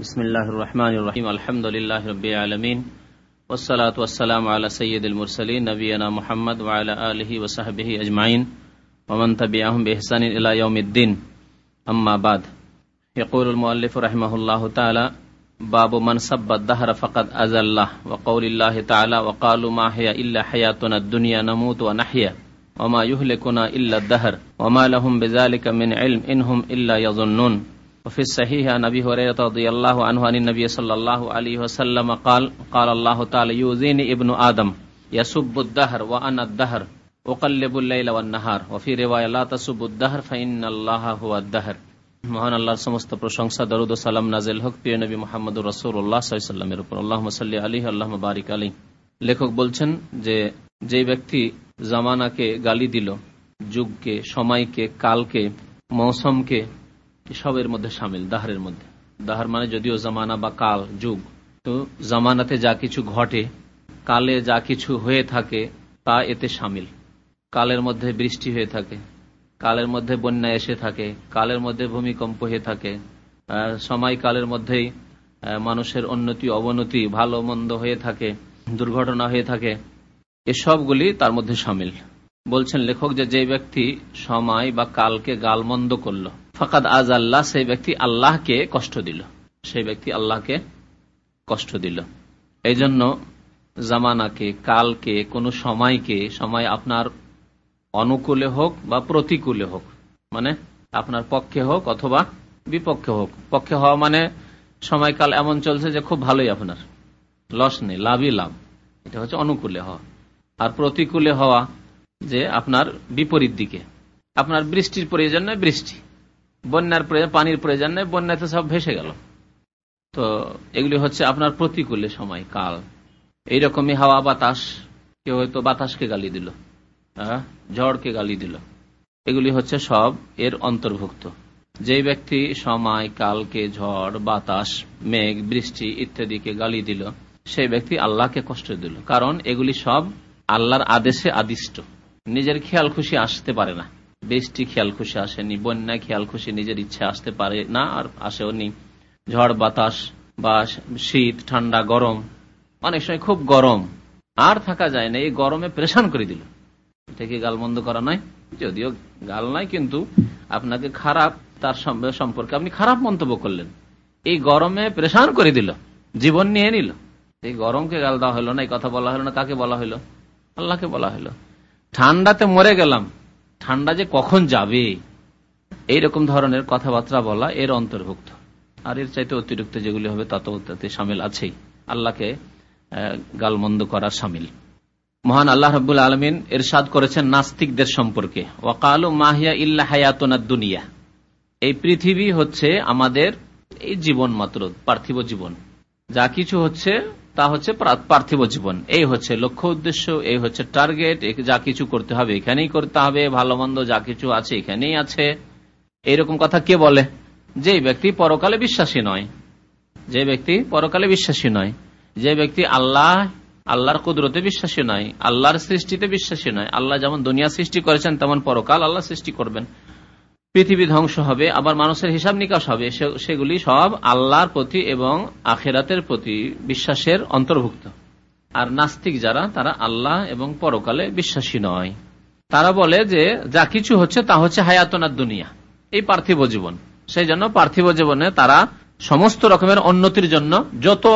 بسم اللہ الرحمن الرحیم. الحمد للہ رب العالمین. والصلاة والسلام على سید المرسلین، نبینا محمد وعلى آلہ وصحبہ اجمعین. ومن تبعہم بحسان الى یوم الدین. اما بعد. يقول المؤلف رحمه الله تعالى باب من سب الدهر فقد أزل الله وقول الله تعالى وقالوا ما هي إلا حياتنا الدنيا نموت ونحيا وما يهلكنا إلا الدهر وما لهم بذلك من علم إنهم إلا يظنون وفي الصحيح عن ابي هريره رضي الله عنه عن النبي صلى الله عليه وسلم قال قال الله تعالى يؤذيني ابن ادم يسب الدهر وانا الدهر اقلب الليل والنهار وفي روايه لا تسب الدهر فان الله هو الدهر মহান আল্লাহর সমস্ত প্রশংসা দরুদ ও সালাম নাজিল হক প্রিয় নবী মোহাম্মদুর রাসূলুল্লাহ সাল্লামের উপর আল্লাহ সাল্লি আলী আল্লাহ বারিক আলী লেখক বলছেন যে যে ব্যক্তি জামানাকে গালি দিল যুগকে সময়কে কালকে মৌসুমকে সবের মধ্যে সামিল, দাহারের মধ্যে। দাহার মানে যদিও জামানা বা কাল, যুগ। তো জামানাতে যা কিছু ঘটে, কালে যা কিছু হয়ে থাকে, তা এতে সামিল। কালের মধ্যে বৃষ্টি হয়ে থাকে, কালের মধ্যে বন্যা এসে থাকে, কালের মধ্যে ভূমিকম্প হয়ে থাকে। সময় কালের মধ্যেই মানুষের উন্নতি, অবনতি, ভালো, মন্দ হয়ে থাকে, দুর্ঘটনা হয়ে থাকে, এসবগুলি তার মধ্যে সামিল। বলছেন লেখক যে যে ব্যক্তি সময় বা কালকে গালমন্দ করল ফাকাদ আজ আল্লাহ সেই ব্যক্তি আল্লাহকে কষ্ট দিল। সেই ব্যক্তি আল্লাহকে কষ্ট দিল। এই জন্য জামানাকে, কালকে, কোন সময়কে, সময় আপনার অনুকূলে হোক বা প্রতিকূলে হোক মানে আপনার পক্ষে হোক অথবা বিপক্ষে হোক। পক্ষে হওয়া মানে সময়কাল এমন চলছে যে খুব ভালোই আপনার। লস নেই, লাভই লাভ। এটা হচ্ছে অনুকূলে হওয়া। আর প্রতিকূলে হওয়া যে আপনার বিপরীত দিকে। আপনার বৃষ্টির প্রয়োজন নয়, বৃষ্টি। বন্যার প্রয়োজন, পানির প্রয়োজন নেই, বন্যাতে সব ভেসে গেল। তো এগুলি হচ্ছে আপনার প্রতিকূলে সময়, কাল। এইরকমই হাওয়া বাতাস, কেউ হয়তো বাতাসকে গালি দিল ঝড়কে গালি দিল। এগুলি হচ্ছে সব এর অন্তর্ভুক্ত। যে ব্যক্তি সময়, কালকে ঝড়, বাতাস, মেঘ, বৃষ্টি ইত্যাদিকে গালি দিল, সেই ব্যক্তি আল্লাহকে কষ্ট দিল। কারণ এগুলি সব আল্লাহর আদেশে আদিষ্ট। নিজের খেয়াল খুশি আসতে পারে না। বৃষ্টি খেয়াল খুশি আসেনি বন্যা খেয়াল খুশি নিজের ইচ্ছে আসতে পারে না আর আসেও নি ঝড়, বাতাস বা শীত, ঠান্ডা, গরম, অনেক সময় খুব গরম। আর থাকা যায় না, এই গরমে প্রেশান করে দিল। এটা কি গালমন্দ করা নয়? যদিও গাল নয়, কিন্তু আপনাকে খারাপ, তার সম্পর্কে আপনি খারাপ মন্তব্য করলেন। এই গরমে প্রেশান করে দিল, জীবন নিয়ে নিল। এই গরমকে গাল দেওয়া হলো না, এই কথা বলা হলো না, কাকে বলা হলো? আল্লাহকে বলা হলো। ঠান্ডাতে মরে গেলাম ঠান্ডা যে কখন যাবে? এইরকম ধরনের কথাবার্তা বলা এর অন্তর্ভুক্ত। আর এর চাইতে অতিরিক্ত যেগুলি হবে তত তাতে সামিল আছেই। আল্লাহকে গালমন্দ করার সামিল। মহান আল্লাহ রবুল আলমিন এরশাদ করেছেন নাস্তিকদের সম্পর্কে। ওয়াকালু মাহিয়া ইল্লা হায়াতনা দুনিয়া। এই পৃথিবী হচ্ছে আমাদের এই জীবন মাত্র পার্থিব জীবন। যা কিছু হচ্ছে তা হচ্ছে পার্থিব জীবন। এই হচ্ছে লক্ষ্য উদ্দেশ্য, এই হচ্ছে টার্গেট যা কিছু করতে হবে এখানেই করতে হবে, ভালো মন্দ যা কিছু আছে এখানেই আছে। এইরকম কথা কে বলে? যে ব্যক্তি পরকালে বিশ্বাসী নয়। যে ব্যক্তি পরকালে বিশ্বাসী নয়। যে ব্যক্তি আল্লাহ, আল্লাহর কুদরতে বিশ্বাসী নয়, আল্লাহর সৃষ্টিতে বিশ্বাসী নয়। আল্লাহ যেমন দুনিয়া সৃষ্টি করেছেন, তেমন পরকাল আল্লাহ সৃষ্টি করবেন। পৃথিবী ধ্বংস হবে, আবার মানুষের হিসাব নিকাশ হবে। সেগুলি সব আল্লাহর প্রতি এবং আখেরাতের প্রতি বিশ্বাসের অন্তর্ভুক্ত। আর নাস্তিক যারা, তারা আল্লাহ এবং পরকালে বিশ্বাসী নয়। তারা বলে যে, যা কিছু হচ্ছে তা হচ্ছে হায়াতনার দুনিয়া, এই পার্থিব জীবন। সেই জন্য পার্থিব জীবনে তারা সমস্ত রকমের উন্নতির জন্য যত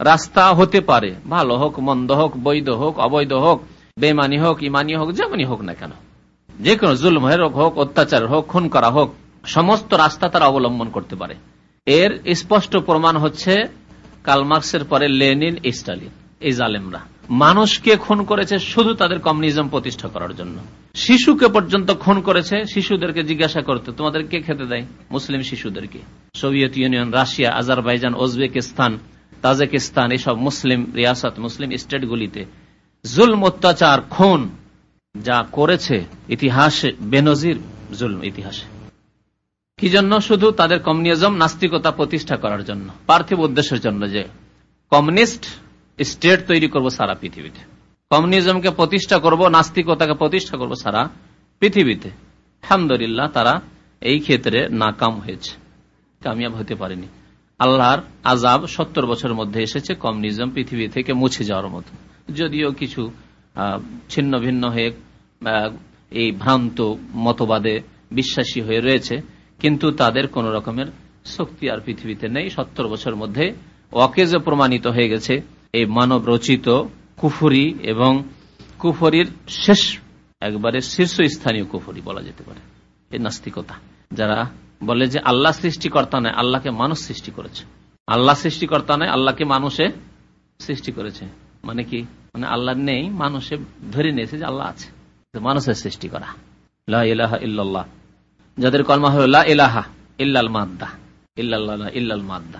রাস্তা হতে পারে, ভালো হোক, মন্দ হোক, বৈধ হোক, অবৈধ হোক বেমানি হোক, ইমানি হোক, যেমনই হোক না কেন যে কোনো জুলম হোক অত্যাচার হোক, খুন করা হোক, সমস্ত রাস্তা তারা অবলম্বন করতে পারে। এর স্পষ্ট প্রমাণ হচ্ছে কালমার্কসের পরে লেনিন, স্টালিন, এই জালেমরা। মানুষকে খুন করেছে শুধু তাদের কমিউনিজম প্রতিষ্ঠা করার জন্য। শিশুকে পর্যন্ত খুন করেছে, শিশুদেরকে জিজ্ঞাসা করতে, তোমাদের কে খেতে দেয়? মুসলিম শিশুদেরকে। Soviet Union, Russia, Azerbaijan Uzbekistan Tajikistan, এসব মুসলিম রিয়াসত, মুসলিম স্টেটগুলিতে। জুলম, অত্যাচার, খুন যা করেছে ইতিহাসে, বেনজির জুলম ইতিহাসে। কি জন্য? শুধু তাদের কমিউনিজম নাস্তিকতা প্রতিষ্ঠা করার জন্য। পার্থিব উদ্দেশ্যের জন্য যে কমিউনিস্ট স্টেট তৈরি করব সারা পৃথিবীতে। কমিউনিজমকে প্রতিষ্ঠা করব, নাস্তিকতাকে প্রতিষ্ঠা করব সারা পৃথিবীতে। আলহামদুলিল্লাহ, তারা এই ক্ষেত্রে নাকাম হয়েছে। কামিয়াব হতে পারেনি। আল্লাহর আজাব সত্তর বছরের মধ্যে এসেছে, কমিউনিজম পৃথিবী থেকে মুছে যাওয়ার মতো। যদিও কিছু ছিন্ন ভিন্ন হয়ে এই ভ্রান্ত মতবাদে বিশ্বাসী হয়ে রয়েছে। কিন্তু তাদের কোন রকমের শক্তি আর পৃথিবীতে নেই। সত্তর বছরের মধ্যে অকেজে প্রমাণিত হয়ে গেছে। এই মানব রচিত কুফুরি এবং কুফরির শেষ, একবারে শীর্ষস্থানীয় কুফরি বলা যেতে পারে। এই নাস্তিকতা। যারা বলে যে আল্লাহ সৃষ্টিকর্তা নয়, আল্লাহকে মানুষ সৃষ্টি করেছে। আল্লাহ সৃষ্টিকর্তা নয়, আল্লাহকে মানুষে সৃষ্টি করেছে। মানে কি? মানে আল্লাহ নেই, মানুষে ধরে নিয়েছে যে আল্লাহ আছে। মানুষের সৃষ্টি করা। ইল্লাল্লাহ। যাদের কর্মা হল ইলাহা ইল্লাল মাদ্দা। ইল্লাল্লাহ ইল্লাল মাদ্দা।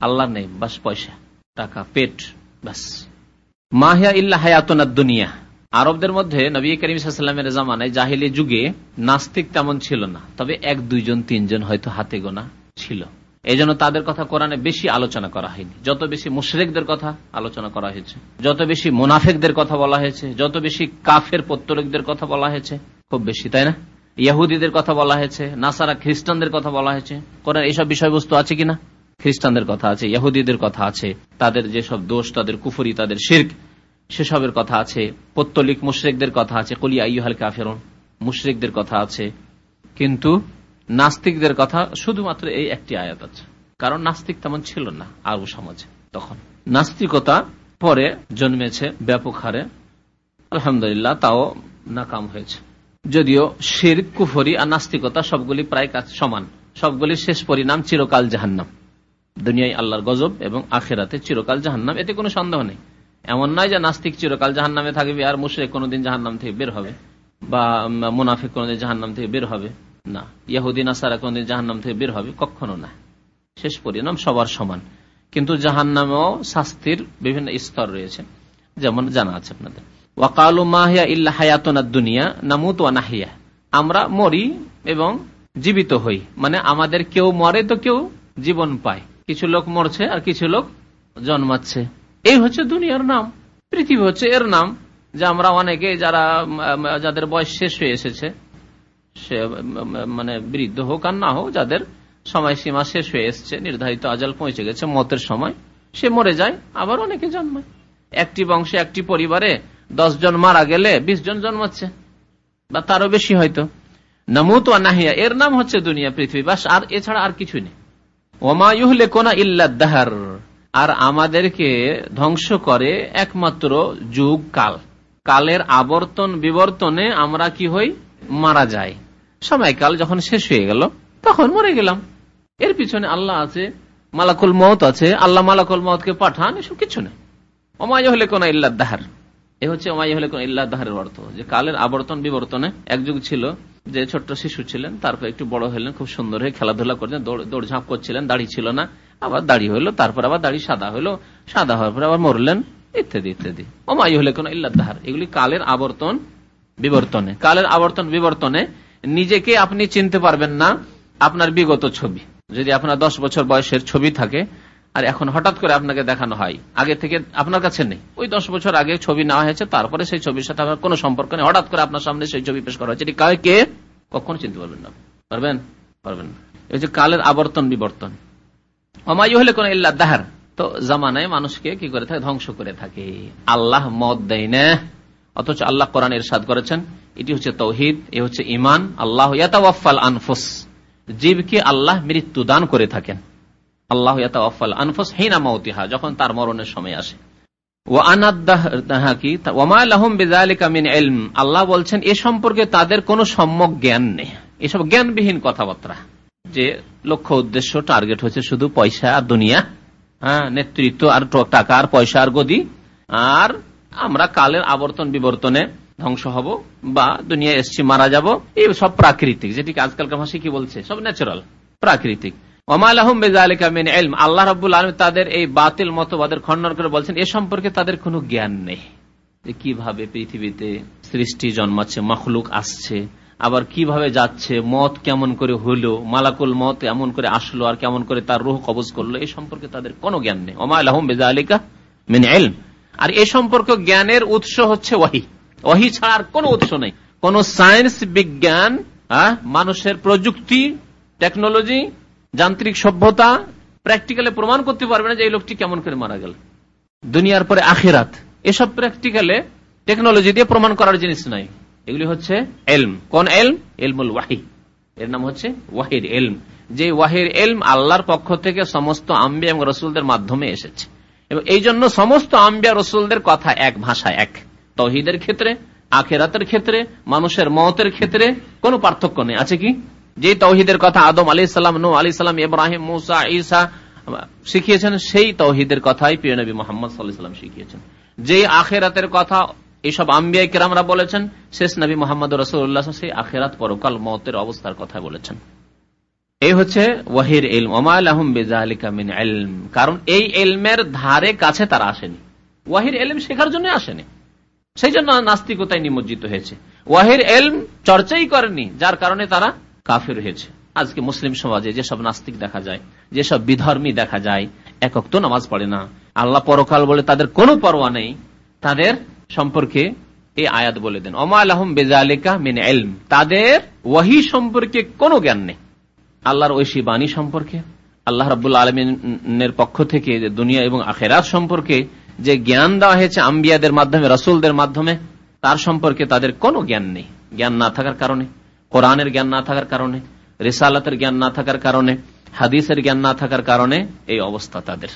আল্লাহ নেই, বাস পয়সা, টাকা, পেট, বাস। মাহিয়া ইল্লা হায়াতনা দুনিয়া। আরবদের মধ্যে নবী করিম সাল্লামের জামানায় জাহিলি যুগে নাস্তিক তেমন ছিল না। তবে এক, দুইজন, তিনজন হয়তো হাতে গোনা ছিল। এই জন্য তাদের কথা কোরআনে বেশি আলোচনা করা হয়নি। যত বেশি মুশরেকদের কথা আলোচনা করা হয়েছে, যত বেশি মুনাফেকদের কথা বলা হয়েছে, যত বেশি কাফের পত্তলিকদের কথা বলা হয়েছে, খুব বেশি, তাই না? ইয়াহুদিদের কথা বলা হয়েছে, নাসারা খ্রিস্টানদের কথা বলা হয়েছে। কোরআন এইসব বিষয়বস্তু আছে কিনা? খ্রিস্টানদের কথা আছে, ইয়াহুদিদের কথা আছে, তাদের যেসব দোষ, তাদের কুফুরি, তাদের শির্ক, সেসবের কথা আছে, পত্তলিক মুশরেকদের কথা আছে। কলিয়া ইহাল কাফেরন, মুশরেকদের কথা আছে। কিন্তু নাস্তিকদের কথা শুধুমাত্র এই একটি আয়াত আছে। কারণ নাস্তিক তেমন ছিল না, আরব সমাজে, তখন। নাস্তিকতা পরে জন্মেছে ব্যাপক হারে। আলহামদুলিল্লাহ, তাও নাকাম হয়েছে। যদিও শির কুফরি আর নাস্তিকতা সবগুলি প্রায় সমান। সবগুলির শেষ পরিণাম চিরকাল জাহান্নাম। দুনিয়ায় আল্লাহর গজব এবং আখেরাতে চিরকাল জাহান্নাম, এতে কোনো সন্দেহ নেই। এমন নয় যে নাস্তিক চিরকাল জাহান নামে থাকবে আর মুশরেক কোনোদিন জাহান নাম থেকে বের হবে, বা মুনাফিক কোনোদিন জাহান নাম থেকে বের হবে। না। ইয়াহুদ্দিন আসারা কোনদিন জাহান নাম থেকে বের হবে? কখনো না। শেষ পরিণাম সবার সমান। কিন্তু জাহান নামেও শাস্তির বিভিন্ন স্তর রয়েছে। যেমন জানা আছে আপনাদের। ওয়াকালু মাহিয়া ইল্লা হায়াতনা দুনিয়া নামুত নাহিয়া। আমরা মরি এবং জীবিত হই। মানে আমাদের কেউ মরে তো কেউ জীবন পায়। কিছু লোক মরছে আর কিছু লোক জন্মাচ্ছে। এই হচ্ছে দুনিয়ার নাম। পৃথিবী হচ্ছে এর নাম। যে আমরা অনেকে যারা যাদের বয়স শেষ হয়ে এসেছে সে মানে বৃদ্ধ হোক আর না হোক, যাদের সময়সীমা শেষ হয়ে এসছে, নির্ধারিত আজাল পৌঁছে গেছে, মতের সময়, সে মরে যায়, আবার অনেকে জন্মায়। একটি বংশে, একটি পরিবারে দশ জন মারা গেলে বিশ জন জন্মাচ্ছে, বা তারও বেশি হয়তো। নামুত নাহিয়া, এর নাম হচ্ছে দুনিয়া, পৃথিবী বাস, আর এছাড়া আর কিছু নেই। ওমায়ুহলে কোনা ইল্লাদাহার আর আমাদেরকে ধ্বংস করে একমাত্র যুগ কাল কালের আবর্তন বিবর্তনে আমরা কি হই? মারা যাই। সময়কাল যখন শেষ হয়ে গেল, তখন মরে গেলাম। এর পিছনে আল্লাহ আছে, মালাকুল মত আছে, আল্লাহ মালাকুল মতকে পাঠান, এসব কিছু নেই। অমায় হলে কোন ইল্লাহ দাহার এ হচ্ছে অমায় হলে কোন ইল্লাহ দাহারের অর্থ। যে কালের আবর্তন বিবর্তনে এক যুগ ছিল, যে ছোট্ট শিশু ছিলেন, তারপর একটু বড় হলেন, খুব সুন্দর হয়ে খেলাধুলা করছেন, দৌড় ঝাঁপ করছিলেন, দাড়ি ছিল না, আবার দাড়ি হইল, তারপর আবার দাড়ি সাদা হইল, সাদা হওয়ার পর আবার মরলেন, ইত্যাদি ইত্যাদি। অমাই হলে কোন ইল্লাদাহার এগুলি কালের আবর্তন বিবর্তনে। কালের আবর্তন বিবর্তনে নিজেকে আপনি চিনতে পারবেন না আপনার বিগত ছবি। যদি আপনার দশ বছর বয়সের ছবি থাকে, আর এখন হঠাৎ করে আপনাকে দেখানো হয়, আগে থেকে আপনার কাছে নেই, ওই দশ বছর আগে ছবি নেওয়া হয়েছে, তারপরে সেই ছবির সাথে আপনার কোনো সম্পর্ক নেই, হঠাৎ করে আপনার সামনে সেই ছবি পেশ করা হয়েছে, এটি কে? কখনো চিনতে পারবেন না। পারবেন? পারবেন না। এই হচ্ছে কালের আবর্তন বিবর্তন। অমায়ু হলে কোন ইল্লা দাহার। তো জামানায় মানুষকে কি করে থাকে? ধ্বংস করে থাকে। আল্লাহ মদ দেয় না। অথচ আল্লাহ কোরআন ইরশাদ করেছেন এটি হচ্ছে তৌহিদ, এ হচ্ছে ইমান আল্লাহ ইয়াতাওয়াফাল আনফুস। জীবকে আল্লাহ মৃত্যু দান করে থাকেন। আল্লাহ ইয়াতাওয়াফাল আনফুস হিনা মাউতিহা, যখন তার মরণের সময় আসে। আল্লাহ বলছেন, এ সম্পর্কে তাদের কোনো সম্যক জ্ঞান নেই। এসব জ্ঞানবিহীন কথাবার্তা। যে লক্ষ্য উদ্দেশ্য, টার্গেট হচ্ছে শুধু পয়সা আর দুনিয়া হ্যাঁ নেতৃত্ব আর টাকা আর পয়সা আর গদি। আর আমরা কালের আবর্তন বিবর্তনে ধ্বংস হব বা দুনিয়া এসছি, মারা যাব, এই সব প্রাকৃতিক, যেটিকে আজকালকার ভাষা কি বলছে? সব ন্যাচারাল প্রাকৃতিক। আল্লাহ রাবুল আলম তাদের এই বাতিল মতবাদের খণ্ডন করে বলছেন, এ সম্পর্কে তাদের কোনো জ্ঞান নেই। যে কীভাবে পৃথিবীতে সৃষ্টি জন্মাচ্ছে, মখলুক আসছে, আবার কীভাবে যাচ্ছে, মত কেমন করে হলো, মালাকুল মত এমন করে আসলো, আর কেমন করে তার রোহ কবজ করল এই সম্পর্কে তাদের কোনো জ্ঞান নেই। ওমায় বেজা আলিকা মিন এলম আর এ সম্পর্কে জ্ঞানের উৎস হচ্ছে ওয়াহি। ওয়াহি ছাড়া আর কোনো উৎস নেই। কোন সায়েন্স বিজ্ঞান মানুষের প্রযুক্তি টেকনোলজি যান্ত্রিক সভ্যতা প্র্যাকটিক্যালে প্রমাণ করতে পারবে না যে এই লোকটি কেমন করে মারা গেল। দুনিয়ার পরে আখেরাত। এসব প্র্যাকটিক্যালে টেকনোলজি দিয়ে প্রমাণ করার জিনিস নাই। এগুলি হচ্ছে এলম। কোন এলম? এলমুল ওয়াহি। এর নাম হচ্ছে ওয়াহির এলম। যে ওয়াহির এলম আল্লাহর পক্ষ থেকে সমস্ত আম্বিয়া এবং রসুলদের মাধ্যমে এসেছে। এবং এই জন্য সমস্ত আম্বিয়া রসুলদের কথা এক ভাষা এক। তহিদের ক্ষেত্রে, আখেরাতের ক্ষেত্রে, মানুষের মতের ক্ষেত্রে কোনো পার্থক্য নেই। আছে কি? যে তৌহিদের কথা আদম আলি সাল্লাম নু আলি সাল্লাম ইব্রাহিম, মুসা, ঈসা শিখিয়েছেন, সেই তৌহিদের কথাই প্রিয় নবী মোহাম্মদ সাল্লাম শিখিয়েছেন। যে আখেরাতের কথা এইসব আম্বিয়া কেরামরা বলেছেন, শেষ নবী মোহাম্মদ রসুল্লাহ সেই আখেরাত পরকাল মতের অবস্থার কথা বলেছেন। এই হচ্ছে ওয়াহির এলম ওমাল আহম বেজালিকা মিন এলম কারণ এই এলমের ধারে কাছে তারা আসেনি। ওয়াহির এলম শেখার জন্য আসেনি। সেই জন্য নাস্তিকতায় নিমজ্জিত হয়েছে। ওয়াহির এলম চর্চাই করেনি, যার কারণে তারা কাফের হয়েছে। আজকে মুসলিম সমাজে যেসব নাস্তিক দেখা যায়, যেসব বিধর্মী দেখা যায় একক তো নামাজ পড়ে না। আল্লাহ পরকাল বলে তাদের কোনো পরোয়া নেই। তাদের সম্পর্কে এই আয়াত বলে দেন অমাল আহম বেজালিকা মিন এলম। তাদের ওয়াহি সম্পর্কে কোনো জ্ঞান নেই। আল্লাহর ঐশী বাণী সম্পর্কে, আল্লাহ রাবুল আলমিনের পক্ষ থেকে দুনিয়া এবং আখেরাত সম্পর্কে যে জ্ঞান দেওয়া হয়েছে আম্বিয়াদের মাধ্যমে, রসুলদের মাধ্যমে, তার সম্পর্কে তাদের কোনো জ্ঞান নেই। জ্ঞান না থাকার কারণে, কোরআনের জ্ঞান না থাকার কারণে, রেসালাতের জ্ঞান না থাকার কারণে, হাদিসের জ্ঞান না থাকার কারণে এই অবস্থা তাদের।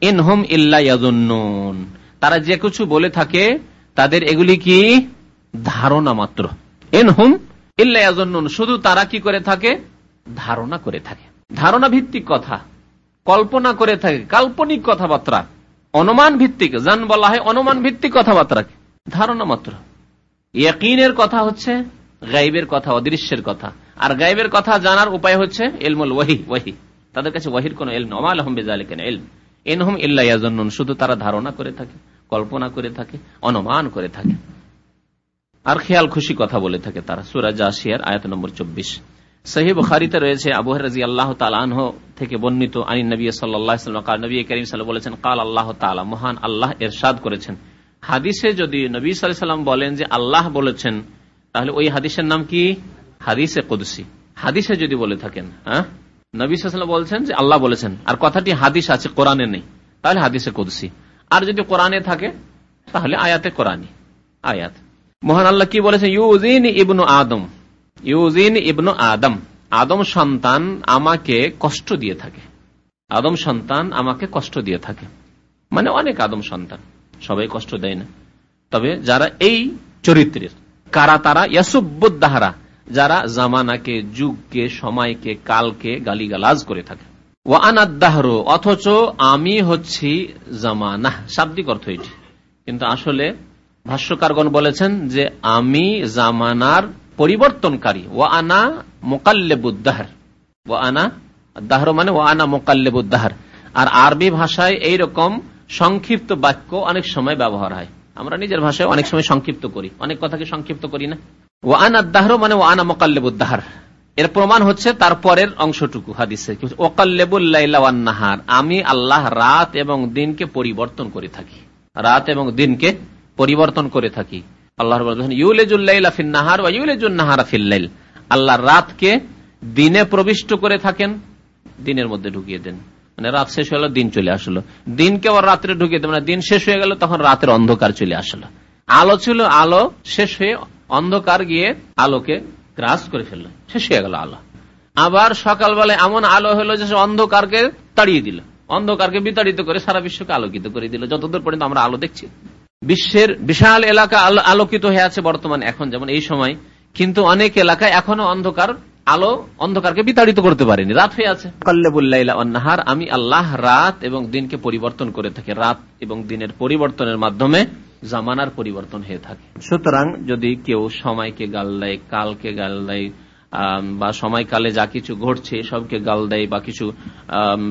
ইনহুম ইল্লাইয়াজুন্নুন তারা যে কিছু বলে থাকে, তাদের এগুলি কি? ধারণা মাত্র। ইনহুম ইল্লাইয়াজুন্নুন শুধু তারা কি করে থাকে? ধারণা করে থাকে। ধারণা ভিত্তিক কথা, কল্পনা করে থাকে, কাল্পনিক কথাবার্তা। অনুমান ভিত্তিক, জান বলা হয় অনুমান ভিত্তিক কথাবার্তা ধারণা মাত্র। ইয়াকিনের কথা হচ্ছে গাইবের কথা, অদৃশ্যের কথা। আর গাইবের কথা জানার উপায় হচ্ছে এলমুল ওয়াহি ওয়াহি। তাদের কাছে ওয়াহির কোন এলম অমাল আহম বেজালিকেন এলম এনহম ইল্লাইয়াজন্নুন শুধু তারা ধারণা করে থাকে, কল্পনা করে থাকে, অনুমান করে থাকে। আর খেয়াল খুশি কথা বলে থাকে তারা। সুরাজ আসিয়ার আয়াত নম্বর চব্বিশ। সহি বুখারিতে রয়েছে আবু রাজি আল্লাহ তালাহ থেকে বর্ণিত, আনী নবী সাল্লাহ নবী করিম সাল্লাহ বলেছেন, কাল আল্লাহ তালা মহান আল্লাহ এরশাদ করেছেন। হাদিসে যদি নবী সাল্লাম বলেন যে আল্লাহ বলেছেন, তাহলে ওই হাদিসের নাম কি? হাদিসে কুদসি। হাদিসে যদি বলে থাকেন হ্যাঁ? নবী সাল্লাম বলছেন যে আল্লাহ বলেছেন, আর কথাটি হাদিস আছে, কোরআনে নেই, তাহলে হাদিসে কুদসি। আর যদি কোরআনে থাকে, তাহলে আয়াতে কোরআনি আয়াত। মহান আল্লাহ কি বলেছেন? ইউজিন ইবনু আদম ইউজিন ইবনু আদম। আদম সন্তান আমাকে কষ্ট দিয়ে থাকে। আদম সন্তান আমাকে কষ্ট দিয়ে থাকে। মানে অনেক আদম সন্তান। সবাই কষ্ট দেয় না। তবে যারা এই চরিত্রের, কারা তারা? ইয়াসুবুদ্দাহারা, যারা জামানাকে, যুগকে, সময়কে, কালকে গালিগালাজ করে থাকে। ও আনাদ্দাহর অথচ আমি হচ্ছি জামানা। শাব্দিক অর্থ এটি। কিন্তু আসলে ভাষ্যকারগণ বলেছেন যে আমি জামানার পরিবর্তনকারী। ও আনা মোকাল্লেবুদ্দাহার। ও আনা দাহর মানে ও আনা মোকাল্লেবুদ্দাহার। আর আরবি ভাষায় এই রকম সংক্ষিপ্ত বাক্য অনেক সময় ব্যবহার হয়। আমরা নিজের ভাষায় অনেক সময় সংক্ষিপ্ত করি। অনেক কথাকে সংক্ষিপ্ত করি না? ও আনা দাহর মানে ও আনা মোকাল্লেবুদ্দাহার। এর প্রমাণ হচ্ছে তারপরের অংশটুকু হাদিসে। ওকাল্লেবুল্লাহার আমি আল্লাহ রাত এবং দিনকে পরিবর্তন করে থাকি। রাত এবং দিনকে পরিবর্তন করে থাকি। আল্লাহ রাতকে দিনে প্রবিষ্ট করে থাকেন, দিনের মধ্যে ঢুকিয়ে দেন। মানে রাত শেষ হলো দিন চলে আসলো। দিনকে আবার রাত্রে ঢুকিয়ে দেন মানে দিন শেষ হয়ে গেল, তখন রাতের অন্ধকার চলে আসলো। আলো ছিল, আলো শেষ হয়ে অন্ধকার গিয়ে আলোকে গ্রাস করে ফেলল। শেষ হয়ে গেল আলো। আবার সকালবেলায় এমন আলো হলো যে অন্ধকারকে তাড়িয়ে দিল। অন্ধকারকে বিতাড়িত করে সারা বিশ্বকে আলোকিত করে দিল। যতদূর পর্যন্ত আমরা আলো দেখছি। বিশ্বের বিশাল এলাকা আলোকিত হয়ে আছে বর্তমানে, এখন। যেমন এই সময় কিন্তু অনেক এলাকায় এখনও অন্ধকার, আলো অন্ধকারকে বিতাড়িত করতে পারেনি। রাত হয়ে আছে। কল্লেবুল্লাহার আমি আল্লাহ রাত এবং দিনকে পরিবর্তন করে থাকি। রাত এবং দিনের পরিবর্তনের মাধ্যমে জামানার পরিবর্তন হয়ে থাকে। সুতরাং যদি কেউ সময়কে গাল দেয়, কালকে গাল দেয় বা সময়কালে যা কিছু ঘটছে সবকে গাল দেয় বা কিছু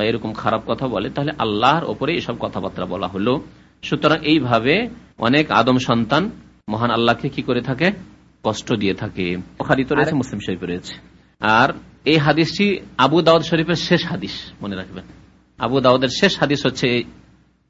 এরকম খারাপ কথা বলে, তাহলে আল্লাহর ওপরে এসব কথাবার্তা বলা হলো। সুতরাং এইভাবে অনেক আদম সন্তান মহান আল্লাহকে কি করে থাকে? কষ্ট দিয়ে থাকে। খারিত রয়েছে মুসলিম শরীফে রয়েছে। আর এই হাদিসটি আবু দাউদ শরীফের শেষ হাদিস মনে রাখবেন। আবু দাউদের শেষ হাদিস হচ্ছে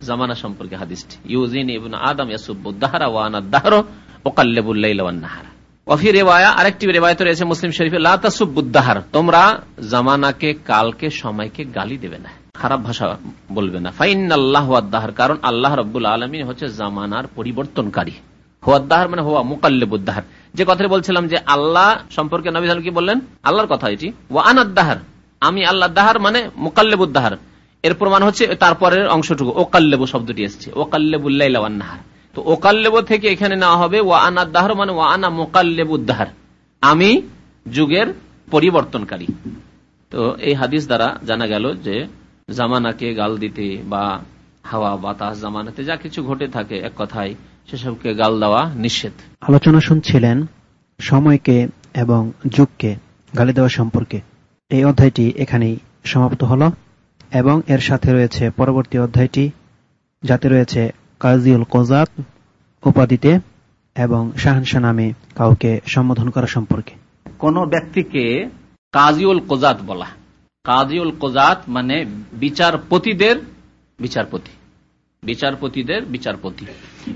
জামানা সম্পর্কে হাদিসটি। ইউজিন ইবন আদম ইয়াসুবুদ্দাহারা ওয়ানা দাহর ওকাল্লেবুল্লাহারা অফি রেওয়ায়া আরেকটি রেওয়ায়ত রয়েছে মুসলিম শরীফে লাতাসুবুদ্দাহার তোমরা জামানাকে কালকে সময়কে গালি দেবে না। খারাপ ভাষা বলবে না। ফাইন আল্লাহ দাহার কারণ আল্লাহ রব্বুল আলমী হচ্ছে জামানার পরিবর্তনকারী। হোয়াদ্দাহার মানে হোয়া মুকাল্লেবুদ্দাহার। যে কথাটি বলছিলাম যে আল্লাহ সম্পর্কে নবী কি বললেন? আল্লাহর কথা এটি। ওয়ান আদাহার আমি আল্লাহ দাহার মানে মুকাল্লেবুদ্দাহার। এর প্রমাণ হচ্ছে তারপরের অংশটুকু, ওকাল্লেবু শব্দটি এসছে। ওকাল্লেবুল্লাহার তো ওকাল্লেবু থেকে এখানে নেওয়া হবে ওয়ান আদাহার মানে ওয়ানা মোকাল্লেবুদ্দাহার। আমি যুগের পরিবর্তনকারী। তো এই হাদিস দ্বারা জানা গেল যে জামানাকে গাল দিতে বা হাওয়া বাতাস জামানাতে যা কিছু ঘটে থাকে এক কথায় সেসবকে গাল দেওয়া নিষেধ। আলোচনা শুনছিলেন সময়কে এবং যুগকে গালি দেওয়া সম্পর্কে। এই অধ্যায়টি এখানেই সমাপ্ত হল এবং এর সাথে রয়েছে পরবর্তী অধ্যায়টি যাতে রয়েছে কাজিউল কোজাত উপাধিতে এবং শাহানশা নামে কাউকে সম্বোধন করা সম্পর্কে। কোন ব্যক্তিকে কাজিউল কোজাত বলা কাজিউল কোজাত মানে বিচারপতিদের বিচারপতি। বিচারপতিদের বিচারপতি।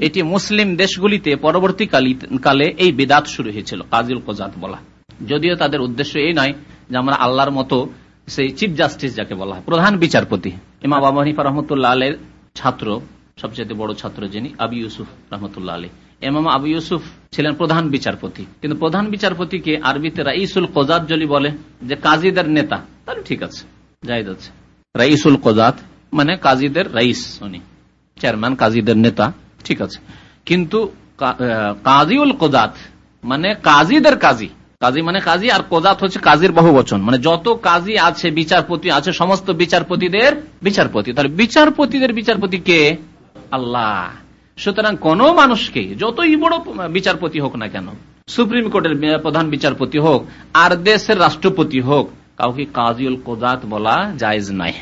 এটি মুসলিম দেশগুলিতে পরবর্তী কালে এই বেদাত শুরু হয়েছিল, কাজিউল কোজাত বলা। যদিও তাদের উদ্দেশ্য এই নয় যে আমরা আল্লাহর মতো সেই চিফ জাস্টিস যাকে বলা হয়, প্রধান বিচারপতি। ইমা বাবা হানিফা রহমতুল্লাহ আলের ছাত্র সবচেয়ে বড় ছাত্র যিনি, আবি ইউসুফ রহমতুল্লাহ আলী। এমাম আবু ইউসুফ ছিলেন প্রধান বিচারপতি। কিন্তু প্রধান বিচারপতিকে আরবিতে রাইসুল কোজাত যদি বলে, যে কাজীদের নেতা। তাহলে ঠিক আছে, যাই যাচ্ছে। রাইসুল কোজাত মানে কাজীদের রাইস, উনি চেয়ারম্যান, কাজীদের নেতা, ঠিক আছে। কিন্তু কাজীউল কোজাত মানে কাজীদের কাজী। কাজী মানে কাজী, আর কোজাত হচ্ছে কাজীর বহু বচন মানে যত কাজী আছে, বিচারপতি আছে, সমস্ত বিচারপতিদের বিচারপতি। তাহলে বিচারপতিদের বিচারপতি কে? আল্লাহ। সুতরাং কোন মানুষকে, যতই বড় বিচারপতি হোক না কেন, সুপ্রিম কোর্টের প্রধান বিচারপতি হোক, আর দেশের রাষ্ট্রপতি হোক কাউকে কাজিউল কোজাত বলা জায়জ নাই।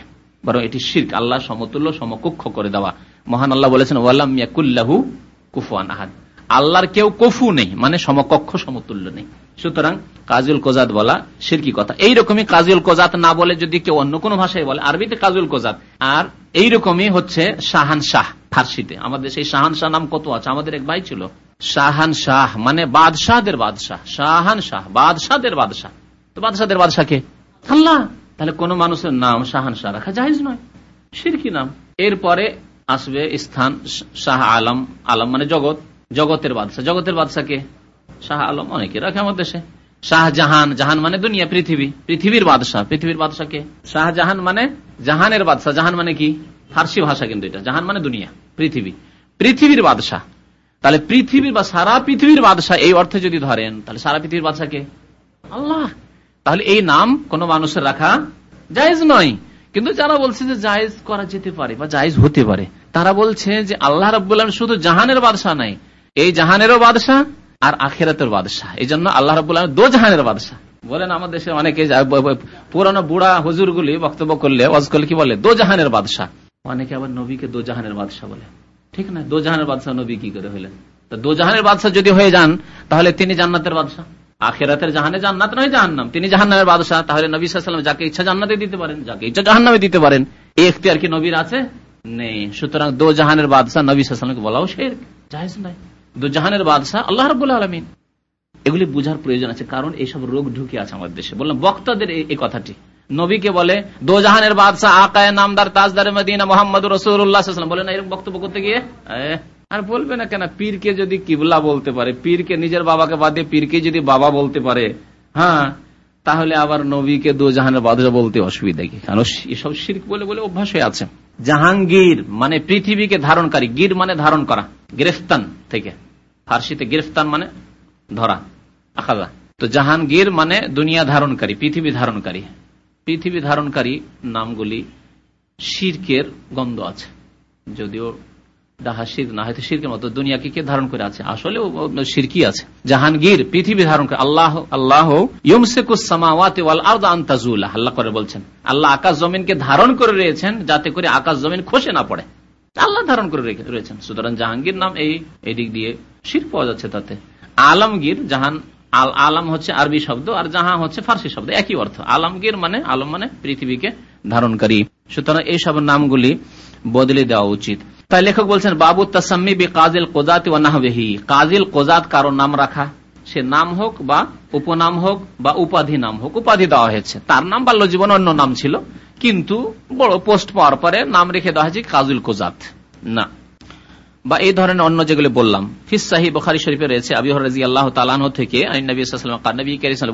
বরং এটি শির্ক, আল্লাহ সমতুল্য, সমকক্ষ করে দেওয়া। মহান আল্লাহ বলেছেন ওয়াল্লাম ইয়াকুল্লাহু কুফুয়ান আহাদ। আল্লাহর কেউ কফু নেই মানে সমকক্ষ, সমতুল্য নেই। সুতরাং কাজুল কোজাত বলা সিরকি কথা। এইরকমই কাজুল কোজাত না বলে যদি কেউ অন্য কোনো ভাষায় বলে, আরবিতে কাজুল কোজাত আর এইরকমই হচ্ছে শাহান শাহ ফার্সিতে। আমাদের সেই শাহান শাহ নাম কত আছে? আমাদের এক ভাই ছিল। শাহান শাহ মানে বাদশাহদের বাদশাহ। শাহান শাহ, বাদশাহদের বাদশাহ। তো বাদশাহদের বাদশাহকে আল্লাহ। তাহলে কোন মানুষের নাম শাহান শাহ রাখা জাহিজ নয়। সিরকি নাম। এরপরে আসবে স্থান শাহ আলম। আলম মানে জগৎ। জগতের বাদশাহ। জগতের বাদশাকে শাহ আলম। অনেকে রাখে আমার দেশে। শাহজাহান। জাহান মানে দুনিয়া পৃথিবী। পৃথিবীর বাদশাহ। পৃথিবীর বাদশাকে শাহজাহান মানে জাহানের বাদশাহ। জাহান মানে কি? ফার্সি ভাষা কিন্তু এটা। জাহান মানে দুনিয়া পৃথিবী। পৃথিবীর বাদশাহ। তাহলে পৃথিবীর বা সারা পৃথিবীর বাদশাহ এই অর্থে যদি ধরেন তাহলে সারা পৃথিবীর বাদশাকে আল্লাহ। তাহলে এই নাম কোন মানুষের রাখা জায়েজ নয়। কিন্তু যারা বলছে যে জায়েজ করা যেতে পারে বা জায়েজ হতে পারে, তারা বলছে যে আল্লাহ রবাহ শুধু জাহানের বাদশাহ নাই, এই জাহানেরও বাদশাহ আর আখেরাতের বাদশাহ। এই জন্য আল্লাহ রবাহ দো জাহানের বাদশাহ। বলেন আমাদের দেশে অনেকে পুরানো বুড়া হুজুর গুলি বক্তব্য করলে, ওয়াজ করলে কি বলে? দো জাহানের বাদশাহ। অনেকে আবার নবীকে দো জাহানের বাদশাহ বলে। ঠিক না? দো জাহানের বাদশাহ নবী কি করে হলেন? দো জাহানের বাদশাহ যদি হয়ে যান, তাহলে তিনি জান্নাতের বাদশাহ। আখেরাতের জাহানে জান্নাত নয় জাহান্নাম। তিনি জাহান্নামের বাদশাহ, তাহলে নবী সাল্লাম যাকে ইচ্ছা জান্নাতে দিতে পারেন, যাকে ইচ্ছা জাহান্নামে দিতে পারেন এই এখতিয়ার কি নবীর আছে? নেই। সুতরাং দো জাহানের বাদশাহ নবী সাল্লামকে বলাও সে জাহেজ নাই। দো জাহানের বাদশাহ আল্লাহ রব আলমিন। এগুলি বুঝার প্রয়োজন আছে, কারণ এইসব রোগ ঢুকে আছে আমাদের দেশে। বললাম, বক্তাদের এই কথাটি। নবীকে বলে, দো জাহানের বাদশাহ আকায় নামদার তাজদার মদিনা মোহাম্মদ রসুল্লাহ বলে না, এরকম বক্তব্য করতে গিয়ে? আর বলবে না কেন, পীরকে যদি কিবলা বলতে পারে, পীরকে নিজের বাবাকে বাদ পীরকে যদি বাবা বলতে পারে হ্যাঁ তাহলে আবার নবীকে দু জাহানের বাদশাহ বলতে অসুবিধা কি? কারণ এসব শির্ক বলে বলে অভ্যাস হয়ে আছে। জাহাঙ্গীর মানে পৃথিবীকে ধারণকারী, গির মানে ধারণ করা, গ্রেফতান থেকে। ফার্সিতে গ্রেফতান মানে ধরা, আখাজা। তো জাহাঙ্গীর মানে দুনিয়া ধারণকারী, পৃথিবী ধারণকারী। পৃথিবী ধারণকারী নামগুলি শির্কের গন্ধ আছে। যদিও শির ধারণ করে জাহাঙ্গীর যাতে করে আকাশ জমিন খসে না পড়ে। আল্লাহ ধারণ করে রয়েছেন। সুতরাং জাহাঙ্গীর নাম এই এদিক দিয়ে শির পাওয়া যাচ্ছে তাতে। আলমগীর, জাহান আল আলম হচ্ছে আরবি শব্দ আর জাহা হচ্ছে ফার্সি শব্দ, একই অর্থ। আলমগীর মানে আলম মানে পৃথিবীকে ধারণকারী। সুতরাং এইসব নামগুলি বদলে দেওয়া উচিত। তাই লেখক বলছেন, বাবু তাসাম্মি বি কাজিল কোজাত ওয়ানাহি কাজিল কোজাত কারও নাম রাখা, সে নাম হোক বা উপনাম হোক বা উপাধি নাম হোক, উপাধি দেওয়া হয়েছে। তার নাম বাল্য জীবন অন্য নাম ছিল, কিন্তু বড় পোস্ট পাওয়ার পরে নাম রেখে দেওয়া হয়েছে কাজুল কোজাত। না। বা এই ধরনের অন্য যেগুলো বললাম, ফিস সাহি বখারি শরীফে রয়েছে, আবি হরাজি আল্লাহ তালাহ থেকে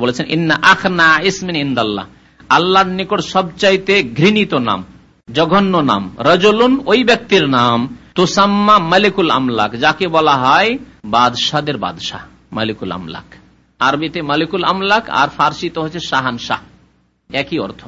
বলেছেন, ইন্না আখনা ইসমিন ইন্দাল্লাহ। আল্লাহর নিকট সবচাইতে ঘৃণিত নাম। জঘন্য নাম। রজলুন, ওই ব্যক্তির নাম তোসাম্মা মালিকুল আমলাক, যাকে বলা হয় বাদশাদের বাদশাহ মালিকুল আমলাক। আরবিতে মালিকুল আমলাক আর ফার্সিতে হচ্ছে শাহান শাহ। একই অর্থ।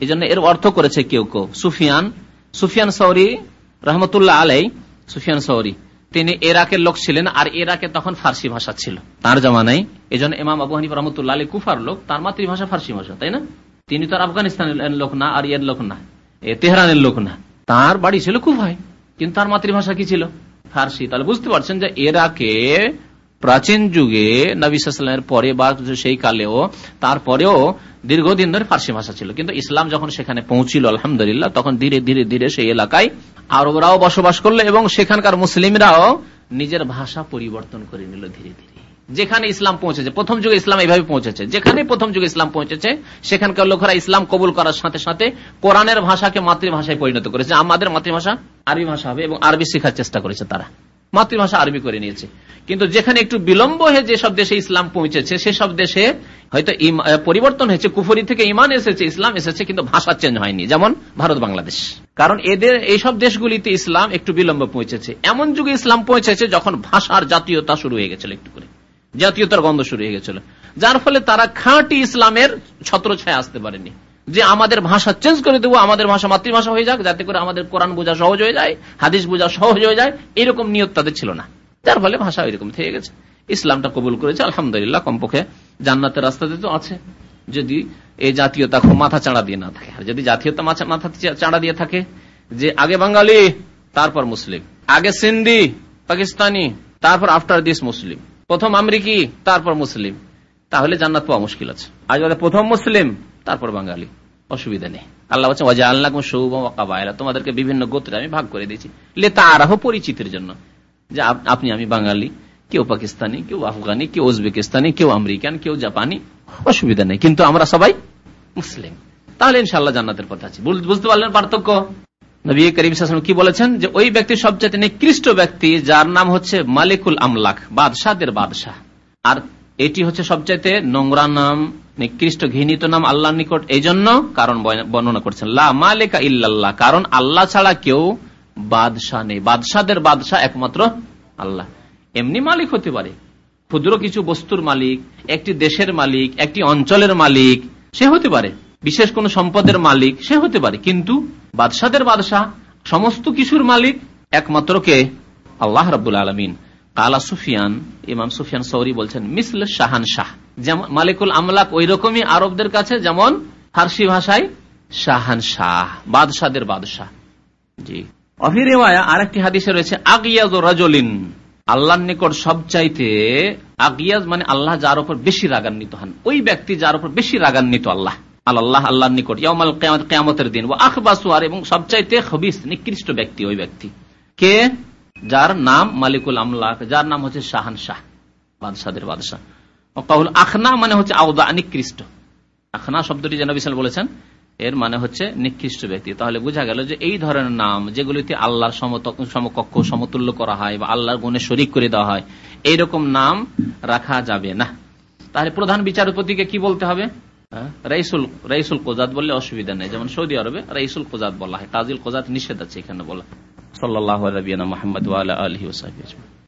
এই এর অর্থ করেছে কেউ কেউ। সুফিয়ান সুফিয়ান সৌরি রহমতুল্লাহ আলাই, সুফিয়ান সৌরি, তিনি এরাকের লোক ছিলেন আর এরাকে তখন ফার্সি ভাষা ছিল। তার জামানায় এই জন্য ইমাম আবু হানিফ রহমতুল্লাহ আলী কুফার লোক, তার মাতৃভাষা ফার্সি ভাষা, তাই না? তিনি তো আফগানিস্তানের লোক না আর এর লোক না। তেহরানের লোক না। তার বাড়ি ছিল কুফায়, কিন্তু তার মাতৃভাষা কি ছিল? ফার্সি। তাহলে বুঝতে পারছেন যে এরাকে প্রাচীন যুগে নবিসামের পরে বা সেই কালেও তারপরেও দীর্ঘদিন ধরে ফার্সি ভাষা ছিল। কিন্তু ইসলাম যখন সেখানে পৌঁছিল, আলহামদুলিল্লাহ, তখন ধীরে ধীরে ধীরে সেই এলাকায় আরবরাও বসবাস করল এবং সেখানকার মুসলিমরাও নিজের ভাষা পরিবর্তন করে নিল ধীরে ধীরে। যেখানে ইসলাম পৌঁছেছে, প্রথম যুগে ইসলাম এইভাবে পৌঁছেছে। যেখানে প্রথম যুগে ইসলাম পৌঁছেছে, সেখানকার লোকেরা ইসলাম কবুল করার সাথে সাথে কোরআনের ভাষাকে মাতৃভাষায় পরিণত করেছে। আমাদের মাতৃভাষা আরবি ভাষা হবে এবং আরবি শেখার চেষ্টা করেছে তারা। মাতৃভাষা আরবি করে নিয়েছে। কিন্তু যেখানে একটু বিলম্ব হয়ে যেসব দেশে ইসলাম পৌঁছেছে, সেসব দেশে হয়তো পরিবর্তন হয়েছে। কুফরি থেকে ইমান এসেছে, ইসলাম এসেছে, কিন্তু ভাষা চেঞ্জ হয়নি। যেমন ভারত, বাংলাদেশ। কারণ এদের, এইসব দেশগুলিতে ইসলাম একটু বিলম্ব পৌঁছেছে। এমন যুগে ইসলাম পৌঁছেছে যখন ভাষার জাতীয়তা শুরু হয়ে গেছিল একটু করে। জাতীয়তার গন্ধ শুরু হয়ে গেছিল। যার ফলে তারা খাঁটি ইসলামের ছত্র ছায় আসতে পারেনি। যে আমাদের ভাষা চেঞ্জ করে দেবো, আমাদের ভাষা মাতৃভাষা হয়ে যাক, যাতে করে আমাদের কোরআন বোঝা সহজ হয়ে যায়, হাদিস বোঝা সহজ হয়ে যায়, এরকম নিয়ত তাদের ছিল না। যার ফলে ভাষা ওইরকম থেকে গেছে। ইসলামটা কবুল করেছে, আলহামদুলিল্লাহ, কমপক্ষে জান্নাতের রাস্তাতে তো আছে। যদি এই জাতীয়তা মাথা চাড়া দিয়ে না থাকে, আর যদি জাতীয়তা মাথা চাড়া দিয়ে থাকে, যে আগে বাঙালি, তারপর মুসলিম, আগে সিন্ধি, পাকিস্তানি, তারপর আফটার দিস মুসলিম। প্রথম আমেরিকি, তারপর মুসলিম। তাহলে জান্নাত পাওয়া মুশকিল আছে। আর যদি প্রথম মুসলিম, তারপর বাঙালি। অসুবিধা নেই। আল্লাহ বলছেন ওয়াজা আল্লাহ সৌবায়লা তোমাদেরকে বিভিন্ন গোত্রে আমি ভাগ করে দিয়েছি। লে তারাহ পরিচিতির জন্য। যে আপনি আমি বাঙালি, কেউ পাকিস্তানি, কেউ আফগানি, কেউ উজবেকিস্তানি, কেউ আমেরিকান, কেউ জাপানি, অসুবিধা নেই। কিন্তু আমরা সবাই মুসলিম। তাহলে ইনশাল্লাহ জান্নাতের কথা আছে। বুঝতে পারলেন পার্থক্য? নবী করিম কি বলেছেন? যে ওই ব্যক্তি সবচেয়ে নিকৃষ্ট ব্যক্তি, যার নাম হচ্ছে মালিকুল আমলাক বাদশাহের বাদশাহ। আর এটি হচ্ছে সবচাইতে নোংরা নাম, নিকৃষ্ট ঘৃণিত নাম আল্লাহ নিকট। এই জন্য কারণ বর্ণনা করছেন, লা মালিকা ইল্লাল্লাহ, কারণ আল্লাহ ছাড়া কেউ বাদশাহ নেই। বাদশাদের বাদশাহ একমাত্র আল্লাহ। এমনি মালিক হতে পারে। ক্ষুদ্র কিছু বস্তুর মালিক, একটি দেশের মালিক, একটি অঞ্চলের মালিক, সে হতে পারে। বিশেষ কোন সম্পদের মালিক, সে হতে পারে। কিন্তু বাদশাদের বাদশাহ, সমস্ত কিছুর মালিক একমাত্র কে? আল্লাহ রাবুল আলমিন। কালা সুফিয়ান, ইমাম সুফিয়ান সৌরি বলছেন, মিসল শাহান শাহ। যেমন, মালিকুল আমলাক ওই রকমই আরবদের কাছে, যেমন ফার্সি ভাষায়, শাহান শাহ। বাদশাদের বাদশাহ। জি। অভিরেওয়ায়া আরেকটি হাদিসে রয়েছে আগিয়াজ ও রাজলিন। আল্লাহর নিকট সবচাইতে আগিয়াজ মানে আল্লাহ যার উপর বেশি রাগান্বিত হন। ওই ব্যক্তি যার উপর বেশি রাগান্বিত আল্লাহ। আল্লাহ, আল্লাহর নিকট। ইয়ামাল কেয়ামত কেয়ামতের দিন। ও আখবাসুয়ার এবং সবচাইতে হবিস নিকৃষ্ট ব্যক্তি ওই ব্যক্তি। কে? যার নাম মালিকুল আমলাক। যার নাম হচ্ছে শাহান শাহ বাদশাদের বাদশাহ। কাহুল আখনা মানে হচ্ছে আউদা নিকৃষ্ট। আখনা শব্দটি যেন বিশাল বলেছেন, এর মানে হচ্ছে নিকৃষ্ট ব্যক্তি। তাহলে বোঝা গেল যে এই ধরনের নাম যেগুলিতে আল্লাহর সমকক্ষ, সমতুল্য করা হয় বা আল্লাহর গুণে শরিক করে দেওয়া হয়, এইরকম নাম রাখা যাবে না। তাহলে প্রধান বিচারপতিকে কি বলতে হবে? রাইসুল রাইসুল কোজাদ বললে অসুবিধা নেই। যেমন সৌদি আরবে রাইসুল কোজাদ বলা হয়। কাজিল কোজাদ নিষেধ আছে এখানে বলা। সাল্লাহ রবিয়ানা মোহাম্মদ আলহি